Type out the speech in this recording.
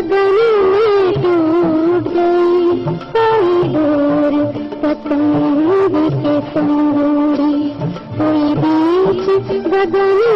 गगन में टूट गई कोई दूर पतंग के संगोरी। कोई बीच गगन